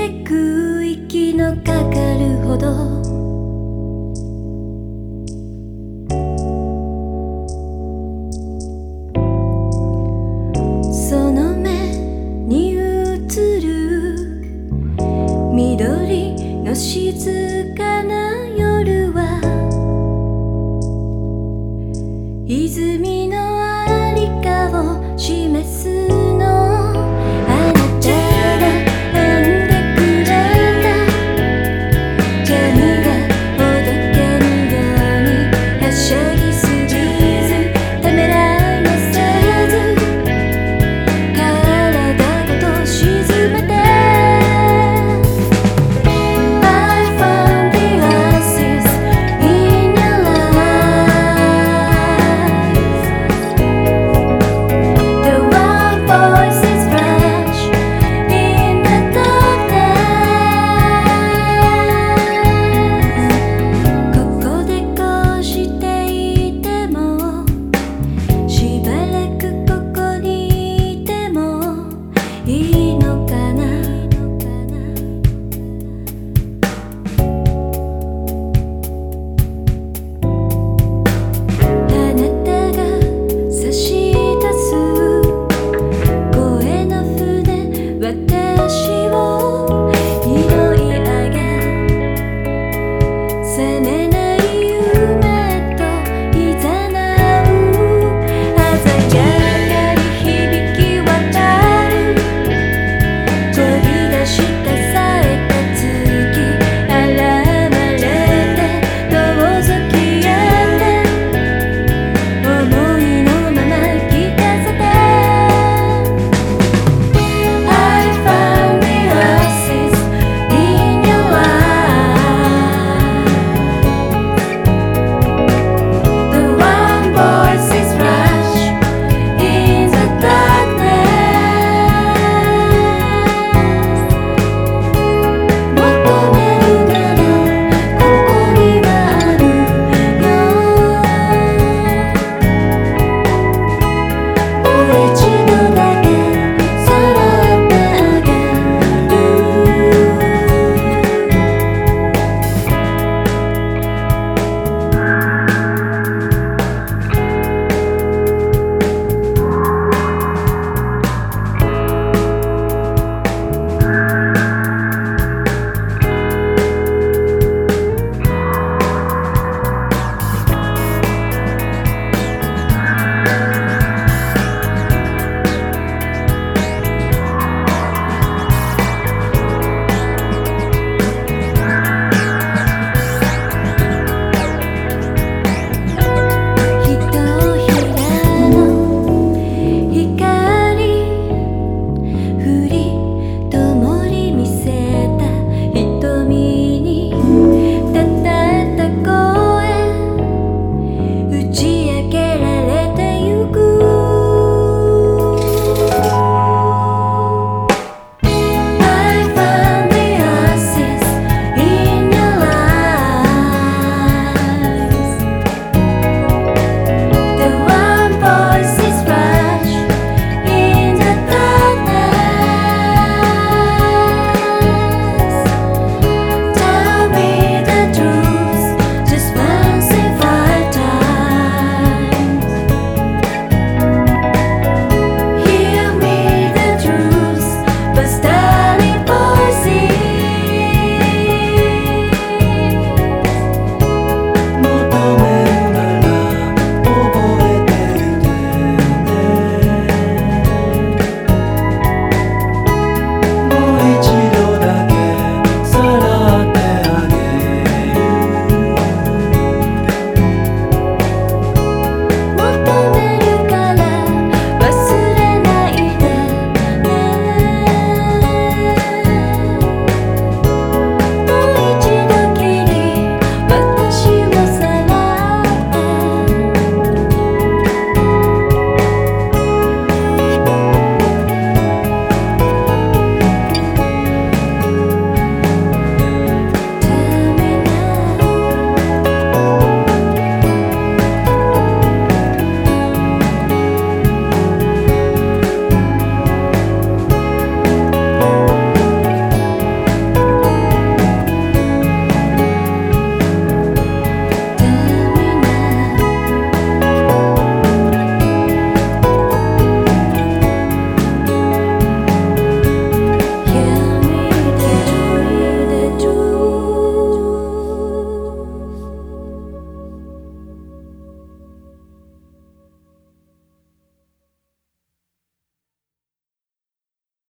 てく息のかかるほど。その目に映る緑の静かな夜は泉のありかを示す